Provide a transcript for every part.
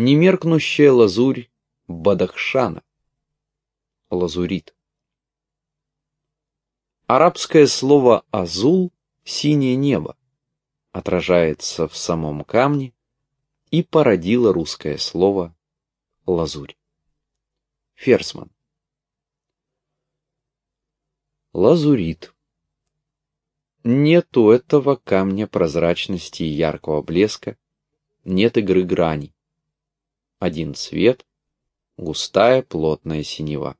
Немеркнущая лазурь Бадахшана. Лазурит. Арабское слово «азул» — «синее небо» отражается в самом камне и породило русское слово «лазурь». Ферсман. Лазурит. Нет у этого камня прозрачности и яркого блеска, нет игры граней. Один цвет, густая плотная синева.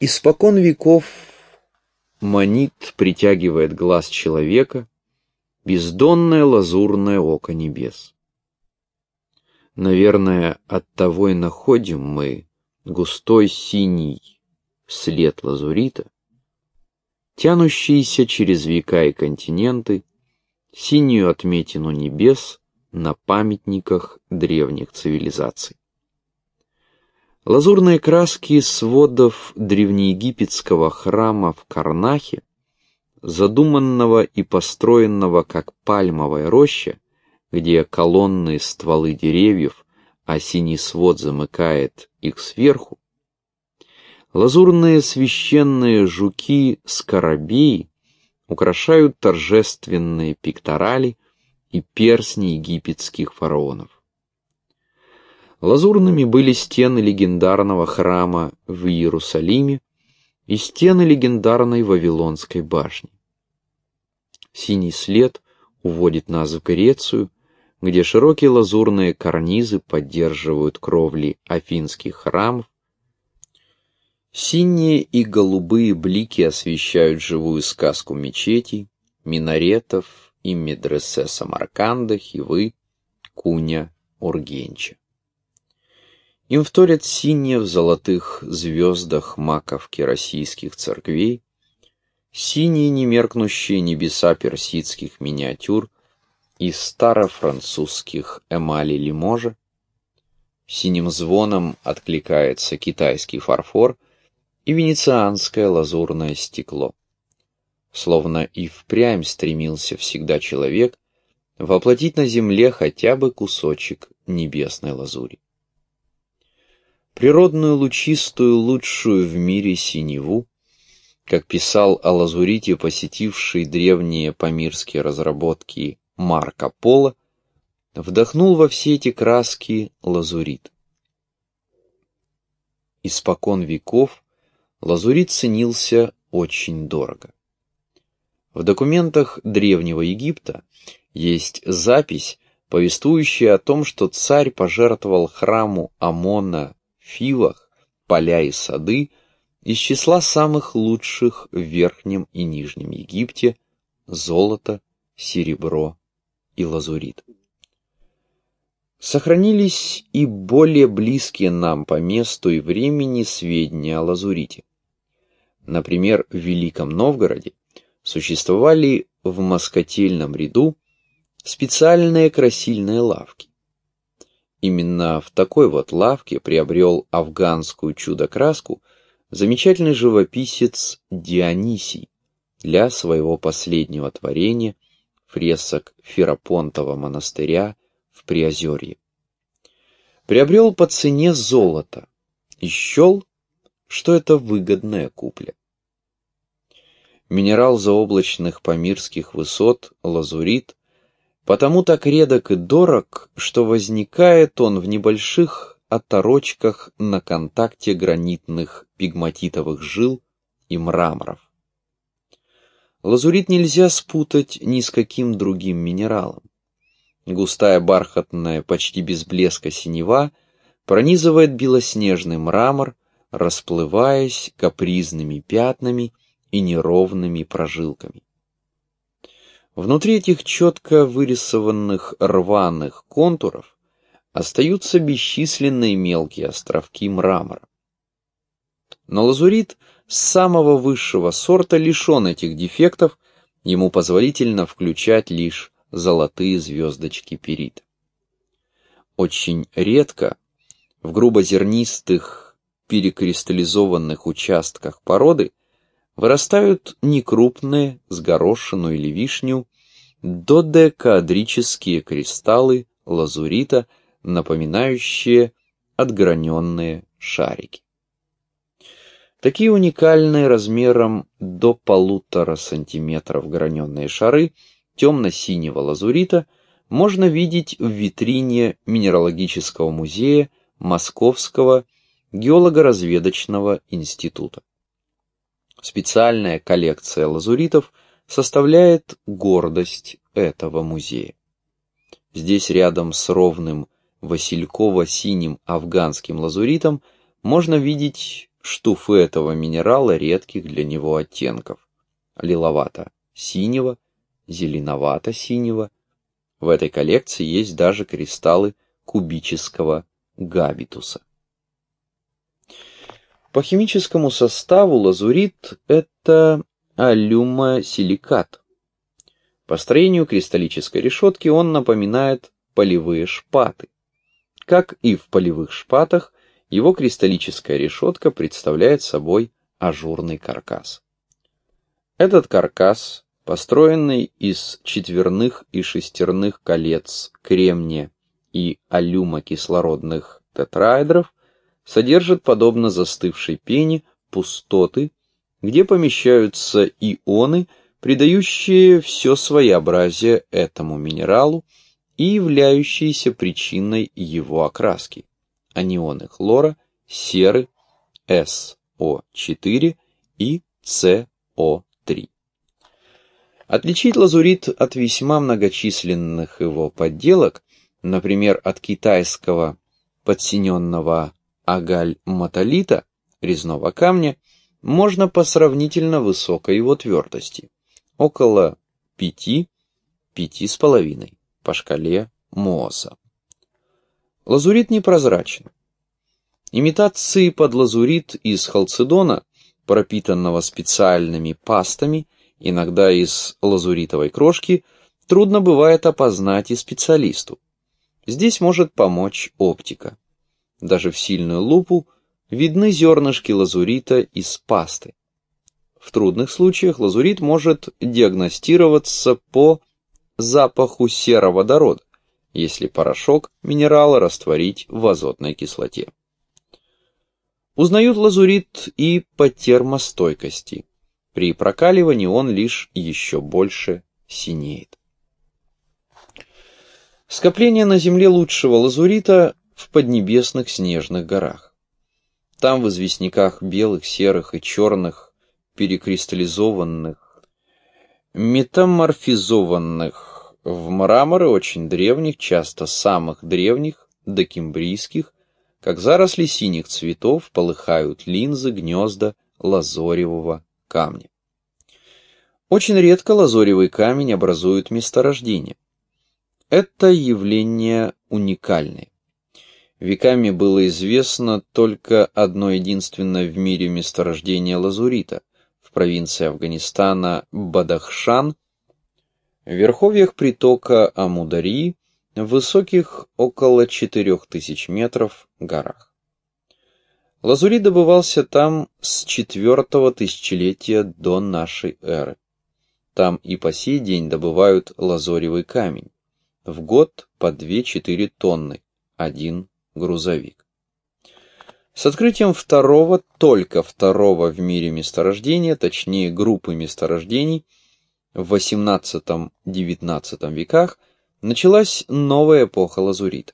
Испокон веков манит притягивает глаз человека бездонное лазурное око небес. Наверное, оттого и находим мы густой синий след лазурита, тянущиеся через века и континенты, синюю отметину небес на памятниках древних цивилизаций. Лазурные краски сводов древнеегипетского храма в Карнахе, задуманного и построенного как пальмовая роща, где колонны стволы деревьев, а синий свод замыкает их сверху, Лазурные священные жуки-скоробеи украшают торжественные пикторали и персни египетских фараонов. Лазурными были стены легендарного храма в Иерусалиме и стены легендарной Вавилонской башни. Синий след уводит нас в Грецию, где широкие лазурные карнизы поддерживают кровли афинских храмов, Синие и голубые блики освещают живую сказку мечетей, минаретов и медресе Самарканда, Хивы, Куня, Ургенча. Им вторят синие в золотых звездах маковки российских церквей, синие немеркнущие небеса персидских миниатюр и старофранцузских эмали лиможа, синим звоном откликается китайский фарфор — и венецианское лазурное стекло. Словно и впрямь стремился всегда человек воплотить на земле хотя бы кусочек небесной лазури. Природную лучистую, лучшую в мире синеву, как писал о лазурите, посетивший древние памирские разработки Марко Поло, вдохнул во все эти краски лазурит. Испокон веков лазурит ценился очень дорого. В документах Древнего Египта есть запись, повествующая о том, что царь пожертвовал храму Амона в Фивах поля и сады из числа самых лучших в Верхнем и Нижнем Египте золото, серебро и лазурит. Сохранились и более близкие нам по месту и времени сведения о лазурите. Например, в Великом Новгороде существовали в москотельном ряду специальные красильные лавки. Именно в такой вот лавке приобрел афганскую чудо-краску замечательный живописец Дионисий для своего последнего творения фресок Ферапонтова монастыря в Приозерье. Приобрел по цене золота и счел, что это выгодная купля. Минерал заоблачных памирских высот, лазурит, потому так редок и дорог, что возникает он в небольших оторочках на контакте гранитных пигматитовых жил и мраморов. Лазурит нельзя спутать ни с каким другим минералом. Густая бархатная, почти без блеска синева пронизывает белоснежный мрамор, расплываясь капризными пятнами и неровными прожилками. Внутри этих четко вырисованных рваных контуров остаются бесчисленные мелкие островки мрамора. Но лазурит самого высшего сорта лишен этих дефектов, ему позволительно включать лишь золотые звездочки перит. Очень редко в грубозернистых перекристаллизованных участках породы вырастают некрупные, с горошину или вишню, додекадрические кристаллы лазурита напоминающие отграненные шарики. Такие уникальные размером до полутора сантиметров граненные шары темно-синего лазурита можно видеть в витрине Минералогического музея Московского геолого-разведочного института. Специальная коллекция лазуритов составляет гордость этого музея. Здесь рядом с ровным васильково-синим афганским лазуритом можно видеть штуфы этого минерала редких для него оттенков – лиловато-синего, зеленовато-синего. В этой коллекции есть даже кристаллы кубического габитуса. По химическому составу лазурит – это алюмосиликат. По строению кристаллической решетки он напоминает полевые шпаты. Как и в полевых шпатах, его кристаллическая решетка представляет собой ажурный каркас. Этот каркас, построенный из четверных и шестерных колец кремния и алюмокислородных тетраэдров, содержит, подобно застывшей пене, пустоты, где помещаются ионы, придающие все своеобразие этому минералу и являющиеся причиной его окраски анионы хлора, серы, СО4 и СО3. Отличить лазурит от весьма многочисленных его подделок, например, от китайского подсиненного агаль-матолита, резного камня, можно по сравнительно высокой его твердости, около 5-5,5 по шкале Мооса. Лазурит непрозрачен. Имитации под лазурит из халцедона, пропитанного специальными пастами, иногда из лазуритовой крошки, трудно бывает опознать и специалисту. Здесь может помочь оптика. Даже в сильную лупу видны зернышки лазурита из пасты. В трудных случаях лазурит может диагностироваться по запаху сероводорода, если порошок минерала растворить в азотной кислоте. Узнают лазурит и по термостойкости. При прокаливании он лишь еще больше синеет. Скопление на Земле лучшего лазурита в поднебесных снежных горах. Там в известняках белых, серых и черных, перекристаллизованных, метаморфизованных, в мраморы очень древних, часто самых древних, докембрийских, как заросли синих цветов, полыхают линзы, гнезда лазоревого камня. Очень редко лазоревый камень образует месторождение. Это явление уникальное. Веками было известно только одно единственное в мире месторождение лазурита в провинции Афганистана Бадахшан в верховьях притока Амудари, в высоких около 4000 метров горах. Лазурит добывался там с четвертого тысячелетия до нашей эры. Там и по сей день добывают лазоревый камень. В год по 2-4 тонны, один грузовик. С открытием второго, только второго в мире месторождения, точнее группы месторождений, в XVIII-XIX веках началась новая эпоха лазурита.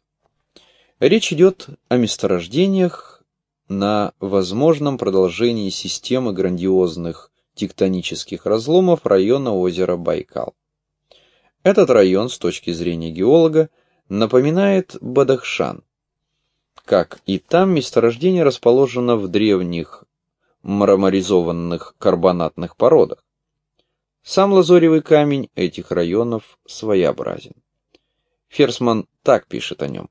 Речь идет о месторождениях на возможном продолжении системы грандиозных тектонических разломов района озера Байкал. Этот район, с точки зрения геолога, напоминает Бадахшан. Как и там, месторождение расположено в древних мраморизованных карбонатных породах. Сам лазоревый камень этих районов своеобразен. Ферсман так пишет о нем.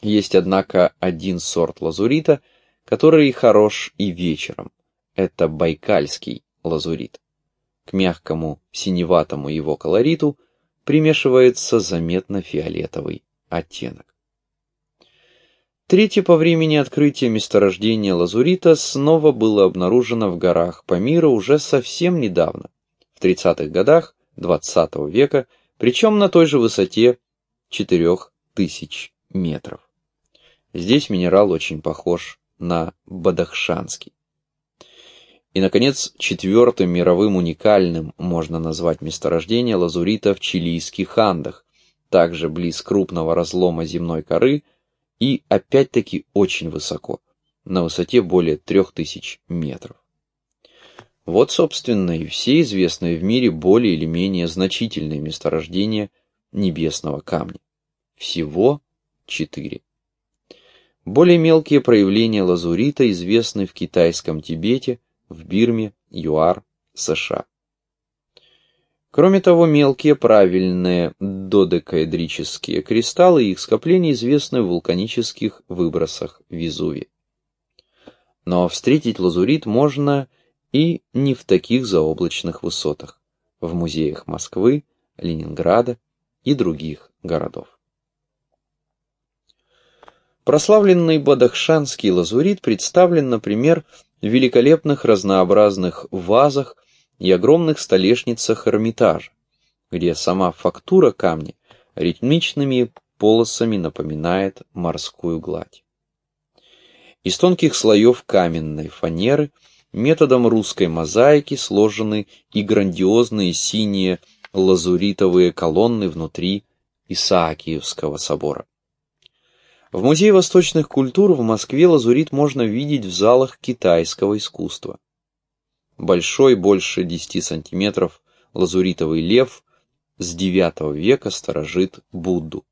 Есть, однако, один сорт лазурита, который хорош и вечером. Это байкальский лазурит. К мягкому синеватому его колориту примешивается заметно фиолетовый оттенок. Третье по времени открытие месторождения лазурита снова было обнаружено в горах Памира уже совсем недавно, в 30-х годах XX -го века, причем на той же высоте 4-5 тысяч метров. Здесь минерал очень похож на бадахшанский. И, наконец, четвертым мировым уникальным можно назвать месторождение лазурита в чилийских Андах, также близ крупного разлома земной коры и, опять-таки, очень высоко, на высоте более трех тысяч метров. Вот, собственно, и все известные в мире более или менее значительные месторождения небесного камня. Всего четыре. Более мелкие проявления лазурита известны в китайском Тибете, в Бирме, ЮАР, США. Кроме того, мелкие правильные додекаэдрические кристаллы и их скопления известны в вулканических выбросах Везувия. Но встретить лазурит можно и не в таких заоблачных высотах, в музеях Москвы, Ленинграда и других городов. Прославленный бадахшанский лазурит представлен, например, в великолепных разнообразных вазах и огромных столешницах Эрмитажа, где сама фактура камня ритмичными полосами напоминает морскую гладь. Из тонких слоев каменной фанеры – методом русской мозаики сложены и грандиозные синие лазуритовые колонны внутри Исаакиевского собора. В Музее восточных культур в Москве лазурит можно видеть в залах китайского искусства. Большой, больше 10 сантиметров, лазуритовый лев с IX века сторожит Будду.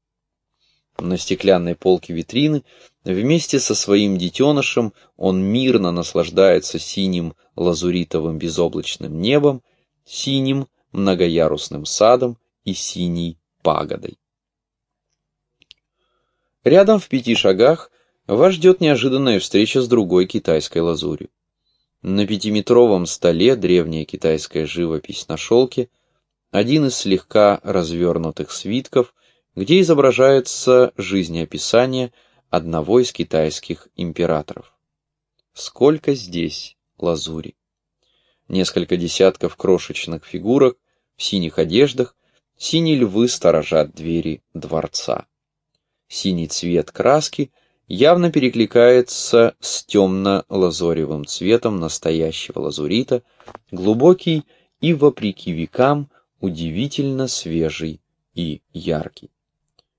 На стеклянной полке витрины вместе со своим детенышем он мирно наслаждается синим лазуритовым безоблачным небом, синим многоярусным садом и синей пагодой. Рядом в пяти шагах вас ждет неожиданная встреча с другой китайской лазурью. На пятиметровом столе древняя китайская живопись на шелке, один из слегка развернутых свитков – где изображается жизнеописание одного из китайских императоров. Сколько здесь лазури! Несколько десятков крошечных фигурок в синих одеждах, синие львы сторожат двери дворца. Синий цвет краски явно перекликается с темно-лазоревым цветом настоящего лазурита, глубокий и, вопреки векам, удивительно свежий и яркий.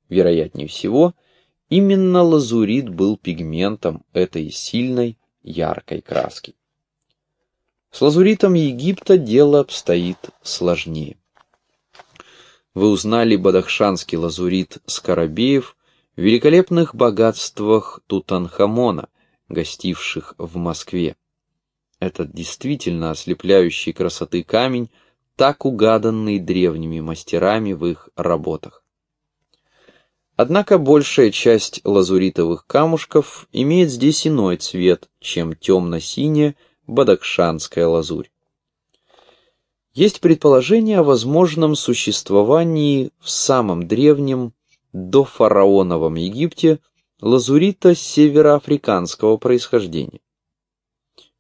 Вероятнее всего, именно лазурит был пигментом этой сильной, яркой краски. С лазуритом Египта дело обстоит сложнее. Вы узнали бадахшанский лазурит Скоробеев великолепных богатствах Тутанхамона, гостивших в Москве. Этот действительно ослепляющий красоты камень, так угаданный древними мастерами в их работах. Однако большая часть лазуритовых камушков имеет здесь иной цвет, чем темно-синяя бадахшанская лазурь. Есть предположение о возможном существовании в самом древнем дофараоновом Египте лазурита североафриканского происхождения.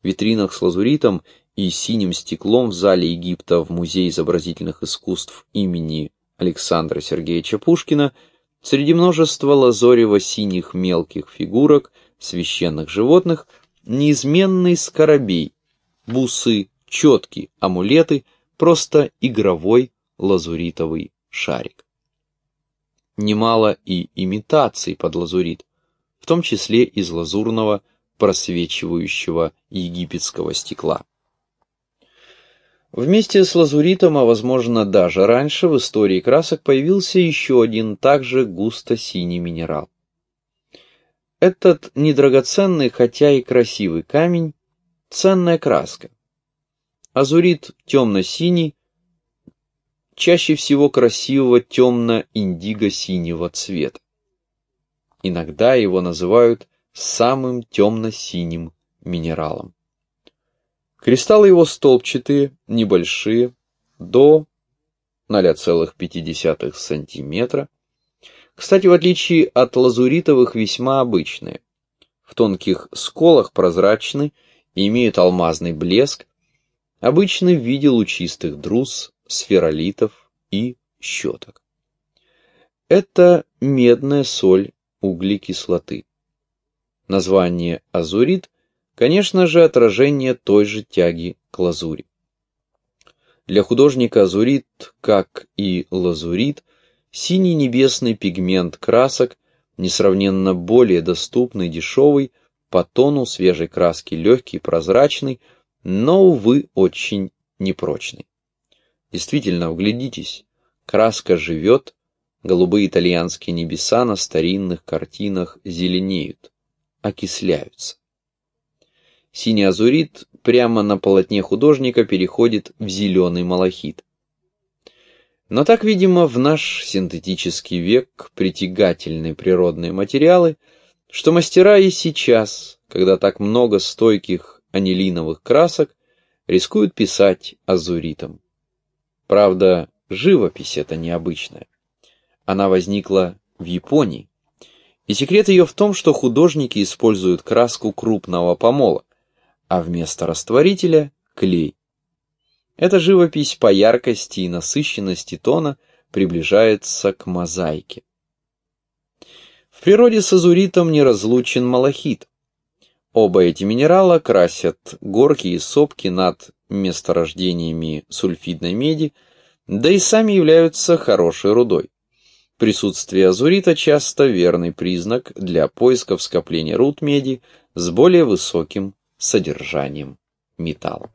В витринах с лазуритом и синим стеклом в зале Египта в Музее изобразительных искусств имени Александра Сергеевича Пушкина – Среди множества лазорево-синих мелких фигурок священных животных неизменный скоробей, бусы, четки, амулеты, просто игровой лазуритовый шарик. Немало и имитаций под лазурит, в том числе из лазурного просвечивающего египетского стекла. Вместе с лазуритом, а возможно даже раньше, в истории красок появился еще один также густо-синий минерал. Этот недрагоценный, хотя и красивый камень – ценная краска. Азурит темно-синий, чаще всего красивого темно-индиго-синего цвета. Иногда его называют самым темно-синим минералом. Кристаллы его столбчатые, небольшие, до 0,5 см. Кстати, в отличие от лазуритовых, весьма обычные. В тонких сколах прозрачны имеют алмазный блеск, обычны в виде лучистых друз, сферолитов и щеток. это медная соль углекислоты. Название азурит, конечно же, отражение той же тяги к лазури. Для художника азурит, как и лазурит, синий небесный пигмент красок, несравненно более доступный, дешевый, по тону свежей краски легкий, прозрачный, но, увы, очень непрочный. Действительно, вглядитесь, краска живет, голубые итальянские небеса на старинных картинах зеленеют, окисляются. Синий азурит прямо на полотне художника переходит в зеленый малахит. Но так, видимо, в наш синтетический век притягательны природные материалы, что мастера и сейчас, когда так много стойких анилиновых красок, рискуют писать азуритом. Правда, живопись это необычная. Она возникла в Японии. И секрет ее в том, что художники используют краску крупного помола, а вместо растворителя – клей. Эта живопись по яркости и насыщенности тона приближается к мозаике. В природе с азуритом неразлучен малахит. Оба эти минерала красят горки и сопки над месторождениями сульфидной меди, да и сами являются хорошей рудой. Присутствие азурита часто верный признак для поисков скопления руд меди с более высоким содержанием металла.